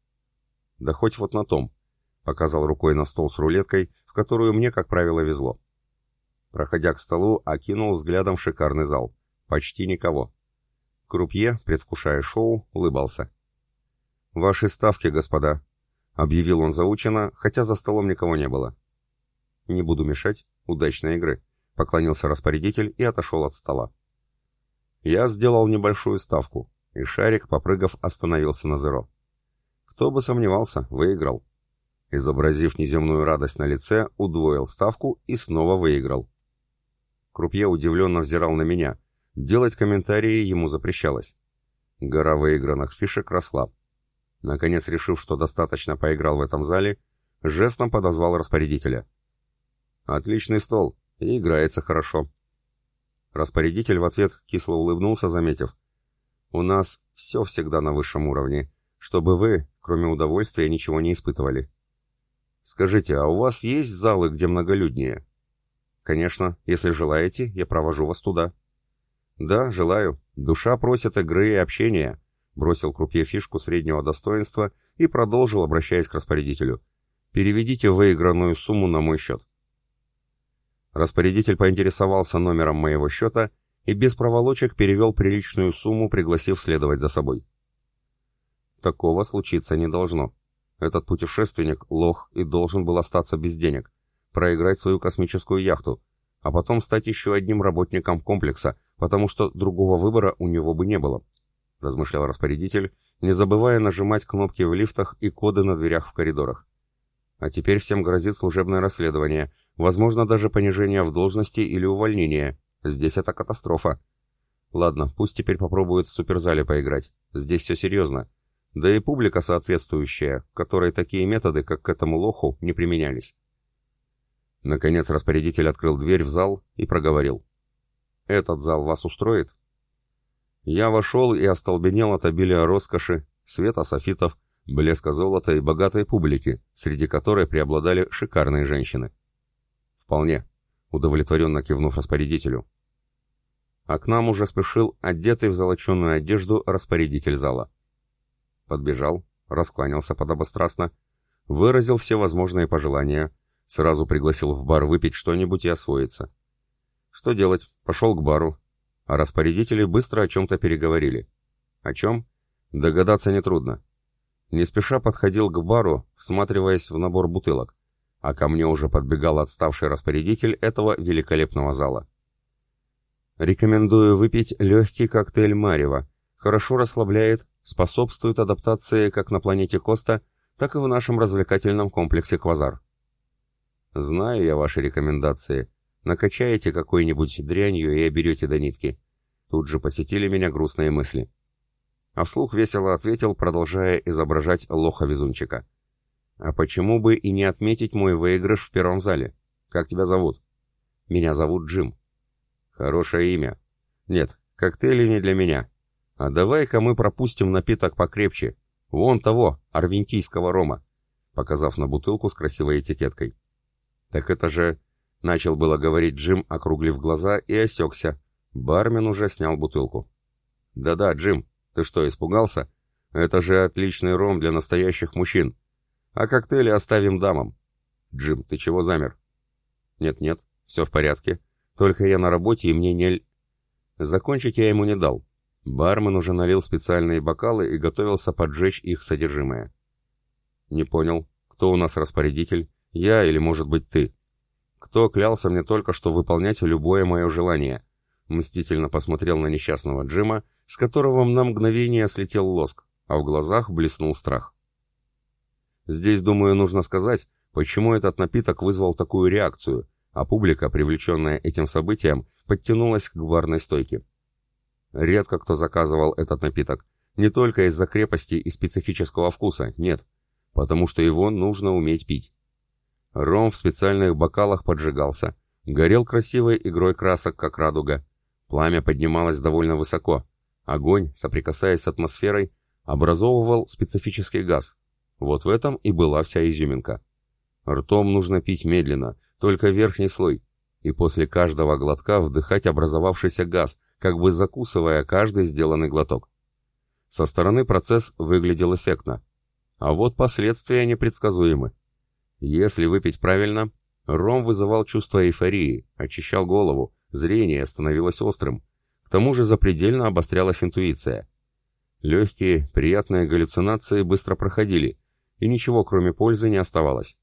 «Да хоть вот на том», — показал рукой на стол с рулеткой, в которую мне, как правило, везло. Проходя к столу, окинул взглядом шикарный зал. Почти никого. Крупье, предвкушая шоу, улыбался. «Ваши ставки, господа», — объявил он заучено, хотя за столом никого не было. «Не буду мешать. Удачной игры», — поклонился распорядитель и отошел от стола. Я сделал небольшую ставку, и шарик, попрыгав, остановился на зеро. Кто бы сомневался, выиграл. Изобразив неземную радость на лице, удвоил ставку и снова выиграл. Крупье удивленно взирал на меня. Делать комментарии ему запрещалось. Гора выигранных фишек росла. Наконец, решив, что достаточно поиграл в этом зале, жестом подозвал распорядителя. «Отличный стол, и играется хорошо». Распорядитель в ответ кисло улыбнулся, заметив. «У нас все всегда на высшем уровне, чтобы вы, кроме удовольствия, ничего не испытывали». «Скажите, а у вас есть залы, где многолюднее?» «Конечно, если желаете, я провожу вас туда». «Да, желаю. Душа просит игры и общения», бросил крупье фишку среднего достоинства и продолжил, обращаясь к распорядителю. «Переведите выигранную сумму на мой счет». Распорядитель поинтересовался номером моего счета и без проволочек перевел приличную сумму, пригласив следовать за собой. Такого случиться не должно. Этот путешественник — лох и должен был остаться без денег, проиграть свою космическую яхту, а потом стать еще одним работником комплекса, потому что другого выбора у него бы не было размышлял распорядитель, не забывая нажимать кнопки в лифтах и коды на дверях в коридорах. А теперь всем грозит служебное расследование, возможно, даже понижение в должности или увольнение. Здесь это катастрофа. Ладно, пусть теперь попробует в суперзале поиграть. Здесь все серьезно. Да и публика соответствующая, которой такие методы, как к этому лоху, не применялись. Наконец распорядитель открыл дверь в зал и проговорил. «Этот зал вас устроит?» Я вошел и остолбенел от обилия роскоши, света софитов, блеска золота и богатой публики, среди которой преобладали шикарные женщины. «Вполне», — удовлетворенно кивнув распорядителю. А к нам уже спешил одетый в золоченую одежду распорядитель зала. Подбежал, раскланялся подобострастно, выразил все возможные пожелания, сразу пригласил в бар выпить что-нибудь и освоиться. Что делать? Пошел к бару, а распорядители быстро о чем-то переговорили. О чем? Догадаться нетрудно. Не спеша подходил к бару, всматриваясь в набор бутылок, а ко мне уже подбегал отставший распорядитель этого великолепного зала. Рекомендую выпить легкий коктейль Марева. Хорошо расслабляет, способствует адаптации как на планете Коста, так и в нашем развлекательном комплексе Квазар. Знаю я ваши рекомендации. Накачаете какой-нибудь дрянью и оберете до нитки. Тут же посетили меня грустные мысли. А вслух весело ответил, продолжая изображать лоха-везунчика. «А почему бы и не отметить мой выигрыш в первом зале? Как тебя зовут?» «Меня зовут Джим». «Хорошее имя. Нет, коктейли не для меня. А давай-ка мы пропустим напиток покрепче. Вон того, арвентийского рома», показав на бутылку с красивой этикеткой. «Так это же...» — начал было говорить Джим, округлив глаза, и осекся. Бармен уже снял бутылку. «Да-да, Джим, ты что, испугался? Это же отличный ром для настоящих мужчин. А коктейли оставим дамам. Джим, ты чего замер? Нет-нет, все в порядке. Только я на работе, и мне не... Закончить я ему не дал. Бармен уже налил специальные бокалы и готовился поджечь их содержимое. Не понял, кто у нас распорядитель? Я или, может быть, ты? Кто клялся мне только что выполнять любое мое желание? Мстительно посмотрел на несчастного Джима, с которого на мгновение слетел лоск, а в глазах блеснул страх. Здесь, думаю, нужно сказать, почему этот напиток вызвал такую реакцию, а публика, привлеченная этим событием, подтянулась к барной стойке. Редко кто заказывал этот напиток, не только из-за крепости и специфического вкуса, нет, потому что его нужно уметь пить. Ром в специальных бокалах поджигался, горел красивой игрой красок, как радуга, Пламя поднималось довольно высоко. Огонь, соприкасаясь с атмосферой, образовывал специфический газ. Вот в этом и была вся изюминка. Ртом нужно пить медленно, только верхний слой, и после каждого глотка вдыхать образовавшийся газ, как бы закусывая каждый сделанный глоток. Со стороны процесс выглядел эффектно. А вот последствия непредсказуемы. Если выпить правильно, ром вызывал чувство эйфории, очищал голову, Зрение становилось острым. К тому же запредельно обострялась интуиция. Легкие, приятные галлюцинации быстро проходили, и ничего кроме пользы не оставалось.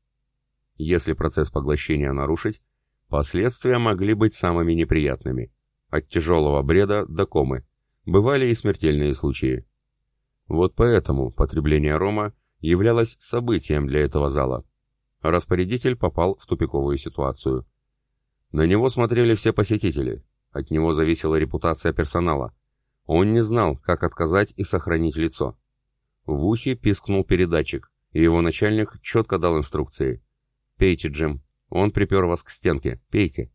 Если процесс поглощения нарушить, последствия могли быть самыми неприятными. От тяжелого бреда до комы. Бывали и смертельные случаи. Вот поэтому потребление рома являлось событием для этого зала. Распорядитель попал в тупиковую ситуацию. На него смотрели все посетители. От него зависела репутация персонала. Он не знал, как отказать и сохранить лицо. В ухе пискнул передатчик, и его начальник четко дал инструкции. «Пейте, Джим. Он припер вас к стенке. Пейте».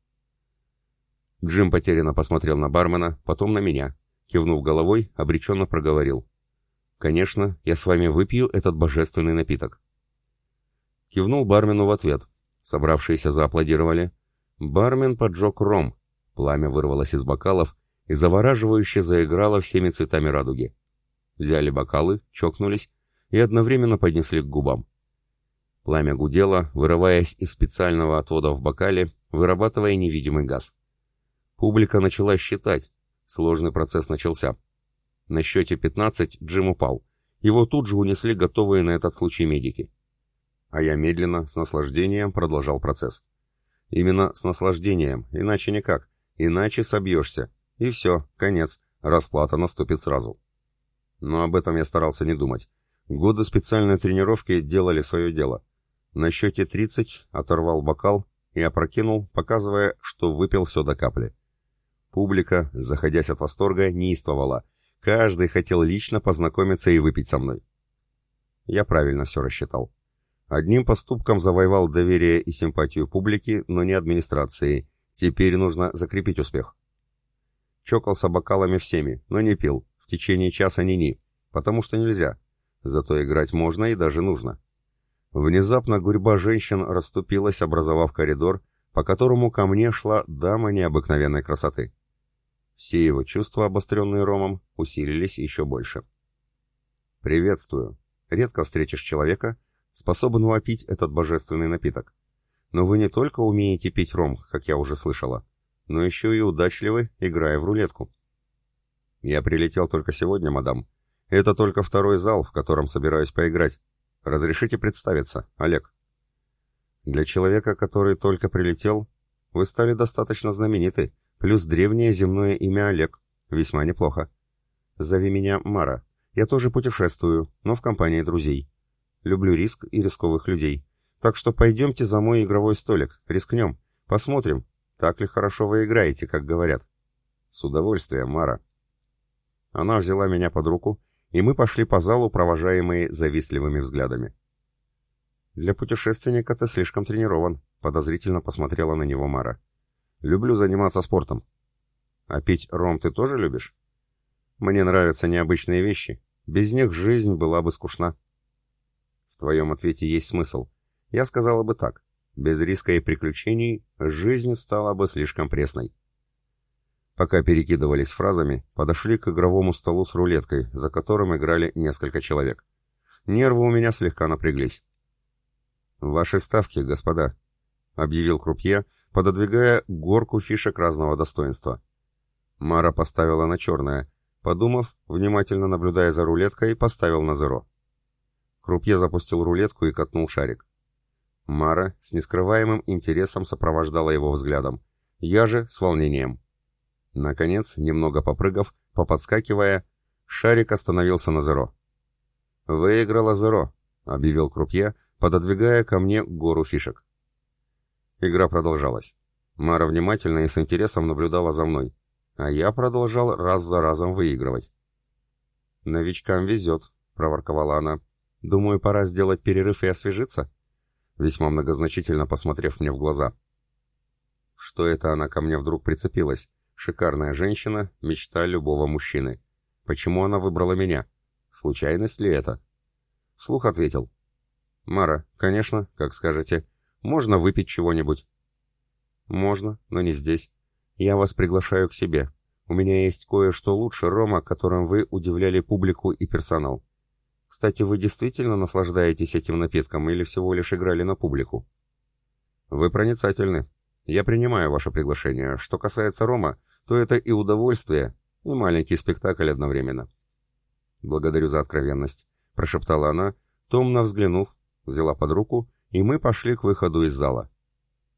Джим потерянно посмотрел на бармена, потом на меня. Кивнув головой, обреченно проговорил. «Конечно, я с вами выпью этот божественный напиток». Кивнул бармену в ответ. Собравшиеся зааплодировали, Бармен поджег ром, пламя вырвалось из бокалов и завораживающе заиграло всеми цветами радуги. Взяли бокалы, чокнулись и одновременно поднесли к губам. Пламя гудело, вырываясь из специального отвода в бокале, вырабатывая невидимый газ. Публика начала считать. Сложный процесс начался. На счете 15 Джим упал. Его тут же унесли готовые на этот случай медики. А я медленно, с наслаждением продолжал процесс. Именно с наслаждением, иначе никак. Иначе собьешься. И все, конец. Расплата наступит сразу. Но об этом я старался не думать. Годы специальной тренировки делали свое дело. На счете 30 оторвал бокал и опрокинул, показывая, что выпил все до капли. Публика, заходясь от восторга, неистовала. Каждый хотел лично познакомиться и выпить со мной. Я правильно все рассчитал. Одним поступком завоевал доверие и симпатию публики, но не администрации. Теперь нужно закрепить успех. Чокался бокалами всеми, но не пил. В течение часа ни-ни. Потому что нельзя. Зато играть можно и даже нужно. Внезапно гурьба женщин расступилась, образовав коридор, по которому ко мне шла дама необыкновенной красоты. Все его чувства, обостренные Ромом, усилились еще больше. «Приветствую. Редко встретишь человека, способен вопить этот божественный напиток. Но вы не только умеете пить ром, как я уже слышала, но еще и удачливы, играя в рулетку. Я прилетел только сегодня, мадам. Это только второй зал, в котором собираюсь поиграть. Разрешите представиться, Олег. Для человека, который только прилетел, вы стали достаточно знамениты, Плюс древнее земное имя Олег. Весьма неплохо. Зови меня Мара. Я тоже путешествую, но в компании друзей. Люблю риск и рисковых людей. Так что пойдемте за мой игровой столик, рискнем. Посмотрим, так ли хорошо вы играете, как говорят. С удовольствием, Мара. Она взяла меня под руку, и мы пошли по залу, провожаемые завистливыми взглядами. «Для путешественника ты слишком тренирован», — подозрительно посмотрела на него Мара. «Люблю заниматься спортом». «А пить ром ты тоже любишь?» «Мне нравятся необычные вещи. Без них жизнь была бы скучна». «В твоем ответе есть смысл. Я сказала бы так. Без риска и приключений жизнь стала бы слишком пресной». Пока перекидывались фразами, подошли к игровому столу с рулеткой, за которым играли несколько человек. Нервы у меня слегка напряглись. «Ваши ставки, господа», — объявил крупье, пододвигая горку фишек разного достоинства. Мара поставила на черное, подумав, внимательно наблюдая за рулеткой, поставил на зеро. Крупье запустил рулетку и катнул шарик. Мара с нескрываемым интересом сопровождала его взглядом. Я же с волнением. Наконец, немного попрыгав, поподскакивая, шарик остановился на зеро. «Выиграла зеро», — объявил крупье, пододвигая ко мне гору фишек. Игра продолжалась. Мара внимательно и с интересом наблюдала за мной, а я продолжал раз за разом выигрывать. «Новичкам везет», — проворковала она. «Думаю, пора сделать перерыв и освежиться?» Весьма многозначительно посмотрев мне в глаза. Что это она ко мне вдруг прицепилась? Шикарная женщина, мечта любого мужчины. Почему она выбрала меня? Случайность ли это? Вслух ответил. «Мара, конечно, как скажете. Можно выпить чего-нибудь?» «Можно, но не здесь. Я вас приглашаю к себе. У меня есть кое-что лучше рома, которым вы удивляли публику и персонал. Кстати, вы действительно наслаждаетесь этим напитком или всего лишь играли на публику?» «Вы проницательны. Я принимаю ваше приглашение. Что касается рома, то это и удовольствие, и маленький спектакль одновременно. «Благодарю за откровенность», — прошептала она, томно взглянув, взяла под руку, и мы пошли к выходу из зала.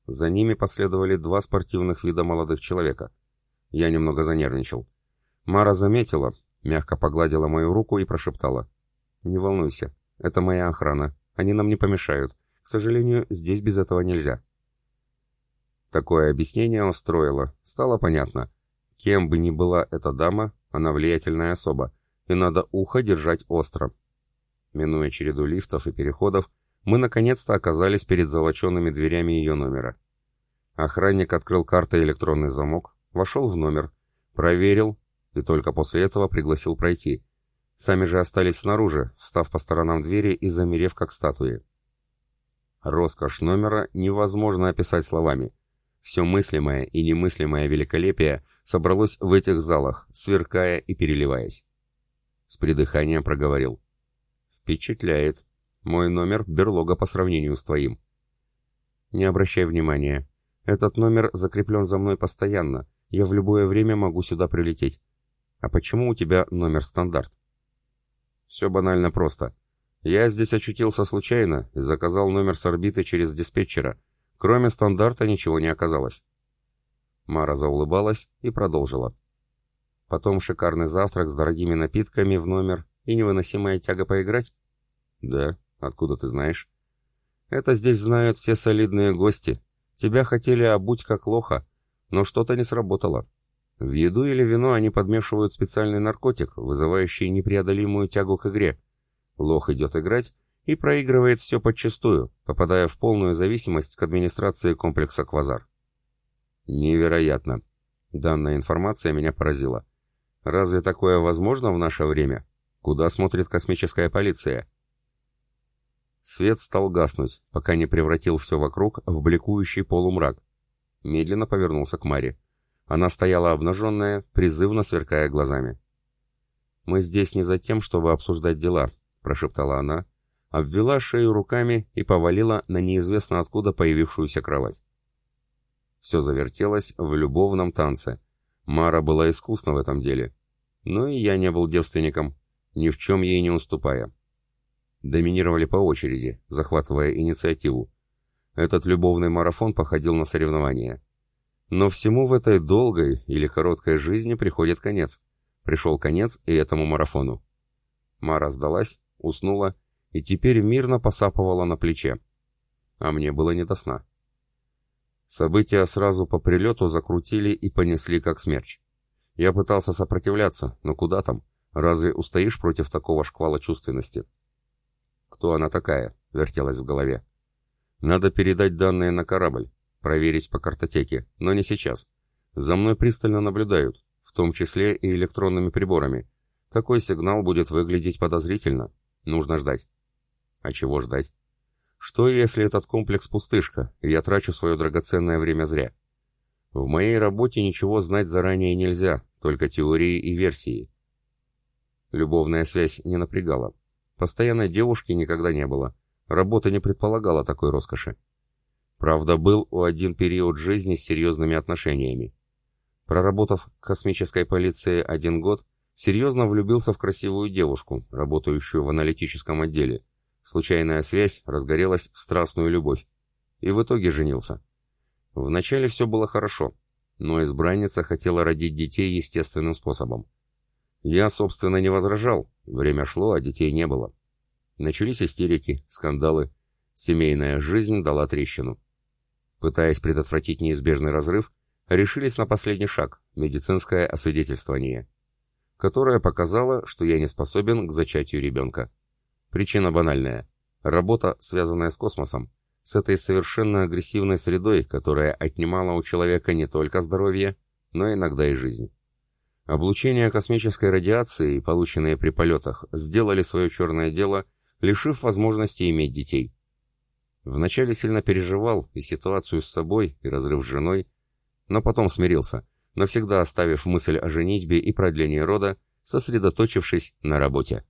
За ними последовали два спортивных вида молодых человека. Я немного занервничал. Мара заметила, мягко погладила мою руку и прошептала. «Не волнуйся, это моя охрана, они нам не помешают. К сожалению, здесь без этого нельзя». Такое объяснение устроило, стало понятно. Кем бы ни была эта дама, она влиятельная особа, и надо ухо держать остро. Минуя череду лифтов и переходов, мы наконец-то оказались перед золоченными дверями ее номера. Охранник открыл картой электронный замок, вошел в номер, проверил и только после этого пригласил пройти. Сами же остались снаружи, встав по сторонам двери и замерев как статуи. Роскошь номера невозможно описать словами. Все мыслимое и немыслимое великолепие собралось в этих залах, сверкая и переливаясь. С придыханием проговорил. «Впечатляет. Мой номер — берлога по сравнению с твоим». «Не обращай внимания. Этот номер закреплен за мной постоянно. Я в любое время могу сюда прилететь. А почему у тебя номер стандарт?» «Все банально просто. Я здесь очутился случайно и заказал номер с орбиты через диспетчера, Кроме стандарта ничего не оказалось. Мара заулыбалась и продолжила. Потом шикарный завтрак с дорогими напитками в номер и невыносимая тяга поиграть? Да, откуда ты знаешь? Это здесь знают все солидные гости. Тебя хотели обуть как лоха, но что-то не сработало. В еду или вино они подмешивают специальный наркотик, вызывающий непреодолимую тягу к игре. Лох идет играть, и проигрывает все подчистую, попадая в полную зависимость к администрации комплекса «Квазар». Невероятно. Данная информация меня поразила. Разве такое возможно в наше время? Куда смотрит космическая полиция? Свет стал гаснуть, пока не превратил все вокруг в бликующий полумрак. Медленно повернулся к Маре. Она стояла обнаженная, призывно сверкая глазами. «Мы здесь не за тем, чтобы обсуждать дела», — прошептала она, обвела шею руками и повалила на неизвестно откуда появившуюся кровать. Все завертелось в любовном танце. Мара была искусна в этом деле. Но и я не был девственником, ни в чем ей не уступая. Доминировали по очереди, захватывая инициативу. Этот любовный марафон походил на соревнование. Но всему в этой долгой или короткой жизни приходит конец. Пришел конец и этому марафону. Мара сдалась, уснула и теперь мирно посапывала на плече. А мне было не до сна. События сразу по прилету закрутили и понесли как смерч. Я пытался сопротивляться, но куда там? Разве устоишь против такого шквала чувственности? Кто она такая? Вертелась в голове. Надо передать данные на корабль, проверить по картотеке, но не сейчас. За мной пристально наблюдают, в том числе и электронными приборами. Такой сигнал будет выглядеть подозрительно. Нужно ждать. А чего ждать? Что, если этот комплекс пустышка, и я трачу свое драгоценное время зря? В моей работе ничего знать заранее нельзя, только теории и версии. Любовная связь не напрягала. Постоянной девушки никогда не было. Работа не предполагала такой роскоши. Правда, был у один период жизни с серьезными отношениями. Проработав в космической полиции один год, серьезно влюбился в красивую девушку, работающую в аналитическом отделе, Случайная связь разгорелась в страстную любовь. И в итоге женился. Вначале все было хорошо, но избранница хотела родить детей естественным способом. Я, собственно, не возражал, время шло, а детей не было. Начались истерики, скандалы. Семейная жизнь дала трещину. Пытаясь предотвратить неизбежный разрыв, решились на последний шаг – медицинское освидетельствование, которое показало, что я не способен к зачатию ребенка. Причина банальная. Работа, связанная с космосом, с этой совершенно агрессивной средой, которая отнимала у человека не только здоровье, но иногда и жизнь. Облучение космической радиации, полученные при полетах, сделали свое черное дело, лишив возможности иметь детей. Вначале сильно переживал и ситуацию с собой, и разрыв с женой, но потом смирился, навсегда оставив мысль о женитьбе и продлении рода, сосредоточившись на работе.